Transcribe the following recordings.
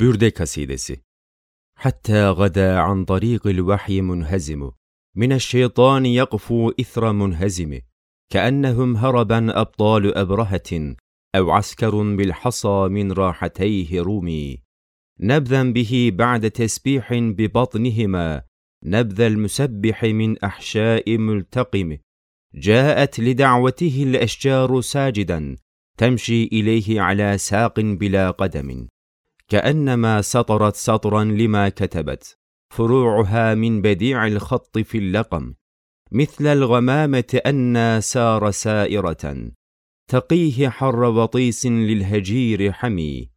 Bürde Kasidesi حتى غدا عن طريق الوحي منهزم. من الشيطان يقفو إثر منهزم. كأنهم هربا أبطال أبرهة. أو عسكر بالحصى من راحتيه رومي. نبذا به بعد تسبيح ببطنهما. نبذ المسبح من أحشاء ملتقم. جاءت لدعوته الأشجار ساجدا. تمشي إليه على ساق بلا قدم. كأنما سطرت سطرا لما كتبت. فروعها من بديع الخط في اللقم. مثل الغمامة أن سار سائرة. تقيه حر وطيس للهجير حمي.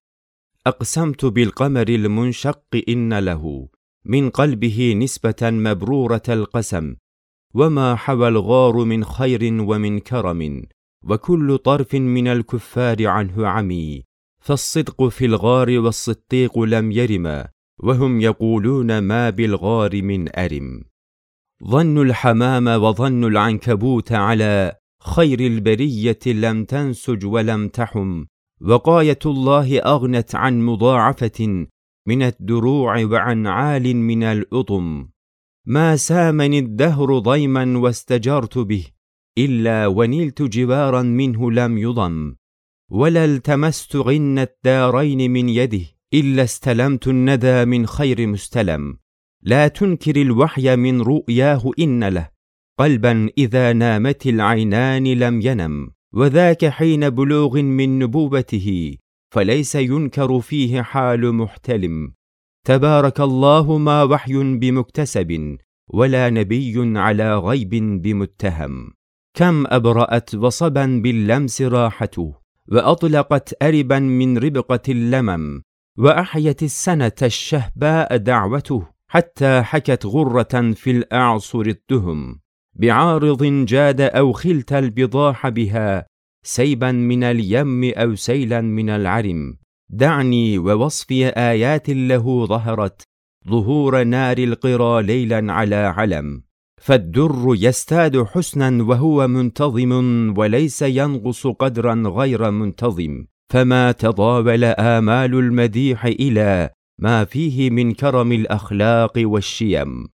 أقسمت بالقمر المنشق إن له. من قلبه نسبة مبرورة القسم. وما حوى الغار من خير ومن كرم. وكل طرف من الكفار عنه عمي. فالصدق في الغار والصديق لم يرما وهم يقولون ما بالغار من أرم. ظن الحمام وظن العنكبوت على خير البرية لم تنسج ولم تحم وقاية الله أغنت عن مضاعفة من الدروع وعن عال من الأطم. ما سامني الدهر ضيما واستجرت به إلا ونلت جوارا منه لم يضم. ولا التمست غن الدارين من يده إلا استلمت الندى من خير مستلم. لا تنكر الوحي من رؤياه إن له. قلبا إذا نامت العينان لم ينم. وذاك حين بلوغ من نبوته فليس ينكر فيه حال محتلم. تبارك الله ما وحي بمكتسب ولا نبي على غيب بمتهم. كم أبرأت وصبا باللمس راحته. وأطلقت أربا من ربقة اللمم وأحيت السنة الشهباء دعوته حتى حكت غرة في الأعصر الدهم بعارض جاد أو خلت البضاح بها سيبا من اليم أو سيلا من العرم. دعني ووصفي آيات له ظهرت ظهور نار القرى ليلا على علم. فالدر يستاد حسنا وهو منتظم وليس ينقص قدرا غير منتظم. فما تضاول آمال المديح إلى ما فيه من كرم الأخلاق والشيم.